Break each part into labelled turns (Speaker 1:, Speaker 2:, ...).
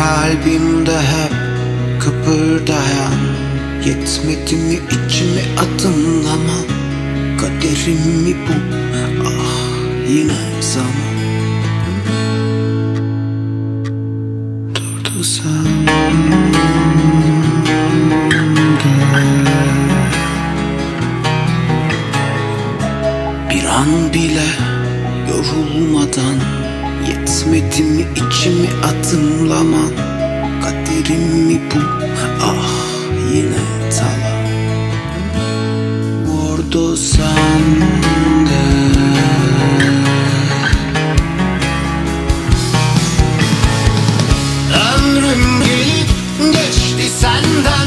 Speaker 1: Kalbimde hep kıpırdayan Yetmedi mi içimi adımlaman Kaderim mi bu ah yine zaman. Durdu Bir an bile yorulmadan Yetmedi mi içimi adımlaman Kaderim mi bu? Ah yine talan Vurdu sende. Ömrüm gelip geçti senden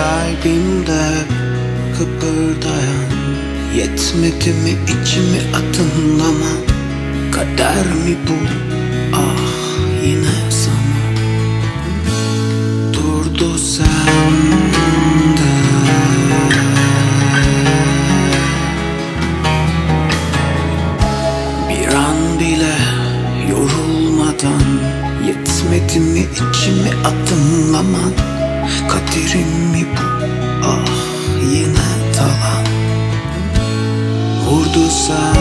Speaker 1: Kalbimde kıpırdayan Yetmedi mi içimi adımlama Kader mi bu? Ah yine zaman Durdu sende. Bir an bile yorulmadan Yetmedi mi içimi adımlaman Kaderim mi bu? Ah yine talan. Vurdu sen